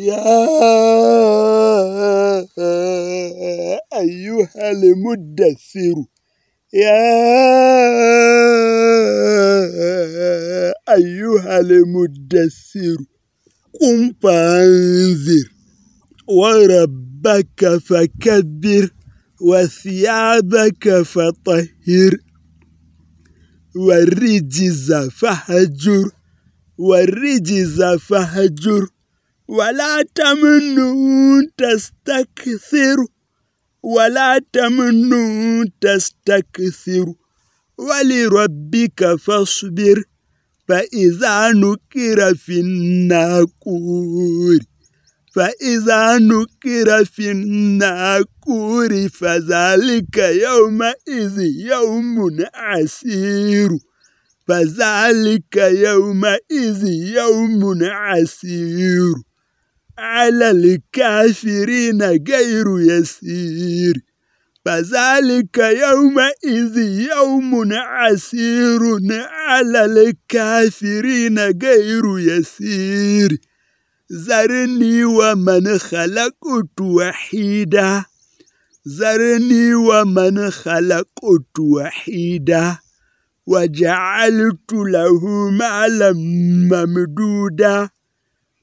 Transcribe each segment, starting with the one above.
يا أيها المدثر يا أيها المدثر قم فانذر وربك فكبر وثيابك فطهر والرجز فهجر والرجز فهجر ولا تمنون تستكثر ولا تمنون تستكثر ولربك فاصبر فإذا نكر في الناقور. فإذا نكر في الناقور فذلك يومئذ يوم عسير. فذلك يومئذ يوم عسير. على الكافرين غير يسير. فذلك يومئذ يوم عسير على الكافرين غير يسير. ذرني ومن خلقت وحيدا. ذرني ومن خلقت وحيدا. وجعلت له مالا ممدودا.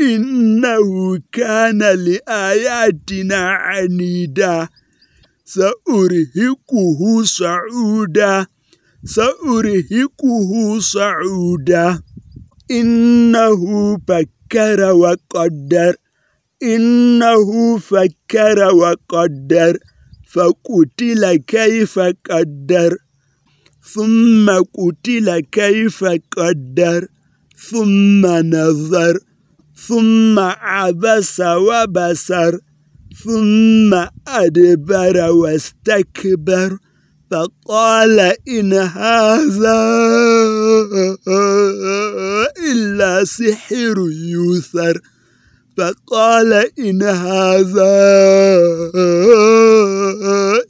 إنه كان لآياتنا عنيدا سأرهقه صعودا سأرهقه صعودا إنه فكر وقدر إنه فكر وقدر فقتل كيف قدر ثم قتل كيف قدر ثم نظر ثم عبس وبصر ثم أدبر واستكبر فقال إن هذا إلا سحر يوثر. فقال إن هذا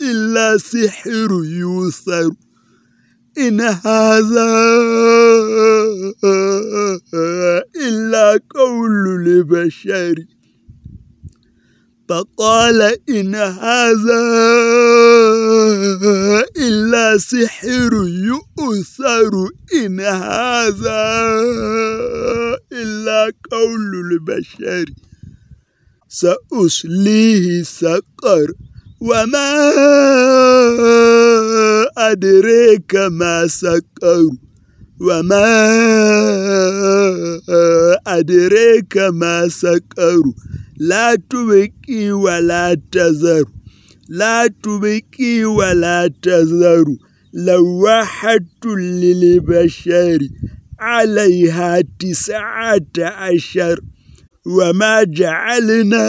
إلا سحر يوثر. إن هذا إلا قول لبشر. فقال إن هذا إلا سحر يؤثر. إن هذا إلا قول البشر سأسليه سقر. وما أدريك ما سقر وما أدريك ما سقر لا تبكي ولا تذر. لا تبكي ولا تذر. لواحة للبشر عليها تسعة عشر. وما جعلنا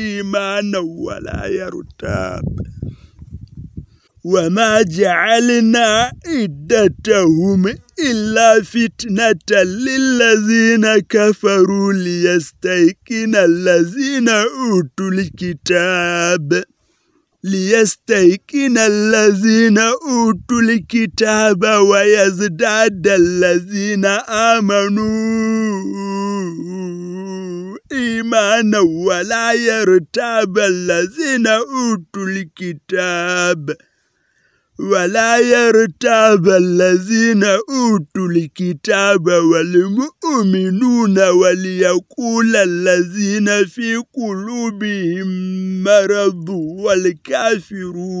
إيمانا ولا يرتاب. وما جعلنا عدتهم إلا فتنة للذين كفروا ليستيقن الذين أوتوا الكتاب. ليستيقن الذين أوتوا الكتاب ويزداد الذين آمنوا. إيمانا ولا يرتاب الذين أوتوا الكتاب ولا يرتاب الذين أوتوا الكتاب والمؤمنون وليقول الذين في قلوبهم مرض والكافرون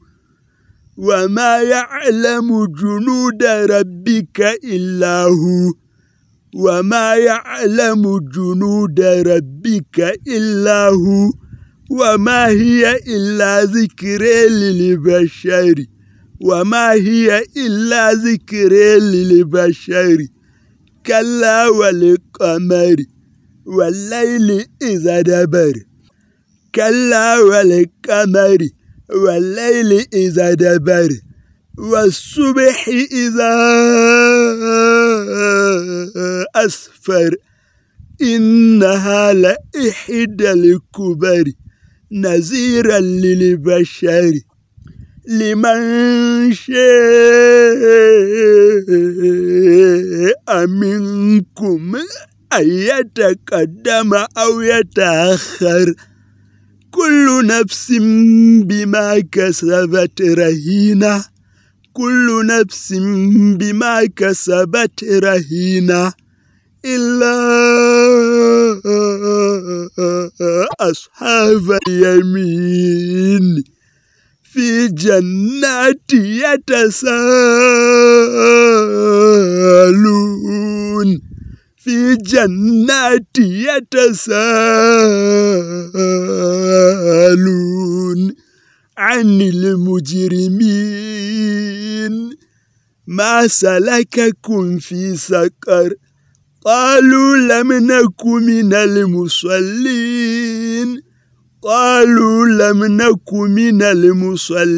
وما يعلم جنود ربك إلا هو. وما يعلم جنود ربك إلا هو. وما هي إلا ذكر للبشر. وما هي إلا ذكر للبشر. كلا والقمر والليل إذا دبر. كلا والقمر والليل إذا دبر والصبح إذا أسفر إنها لإحدى الكبر نذيرا للبشر لمن شاء منكم أن يتقدم أو يتأخر كل نفس بما كسبت رهينة. كل نفس بما كسبت رهينة. إلا أصحاب اليمين. في جنات يتساءلون. في جنات يتساءلون عن المجرمين. ما سلككم في سقر قالوا لم نكن من المصلين. قالوا لم نكن من المصلين.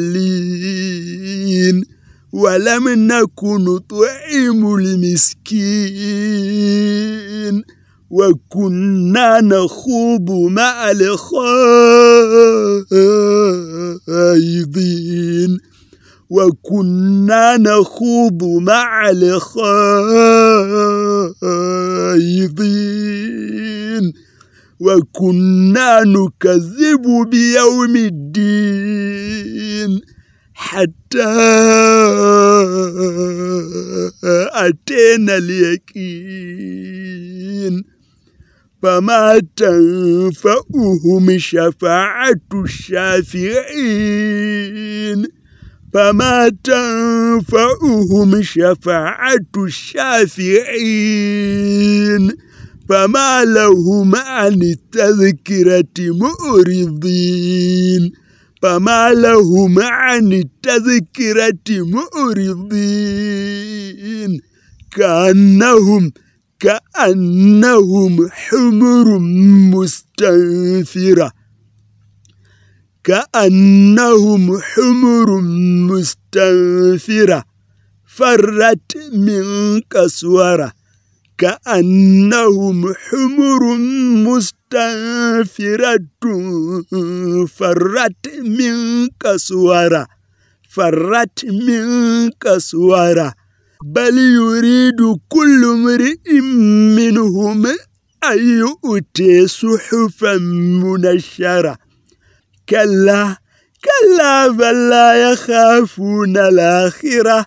ولم نكن نطعم المسكين وكنا نخوض مع الخائضين وكنا نخوض مع الخائضين وكنا نكذب بيوم الدين حتى أتينا اليقين. فما تنفعهم شفاعة الشافعين. فما تنفعهم شفاعة الشافعين. فما لهم عن التذكرة مؤرضين فما لهم عن التذكرة مؤرضين كأنهم كأنهم حمر مستنفرة. كأنهم حمر مستنفرة. فرت من قسورة. كأنهم حمر مستنفرة فرت من قسورة فرت من قسورة. بل يريد كل امرئ منهم أن يؤتي صحفا منشرة. كلا كلا بل لا يخافون الآخرة.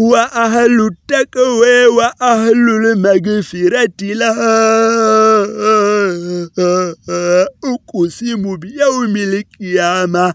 هو أهل التقوى وأهل المغفرة لا أقسم بيوم القيامة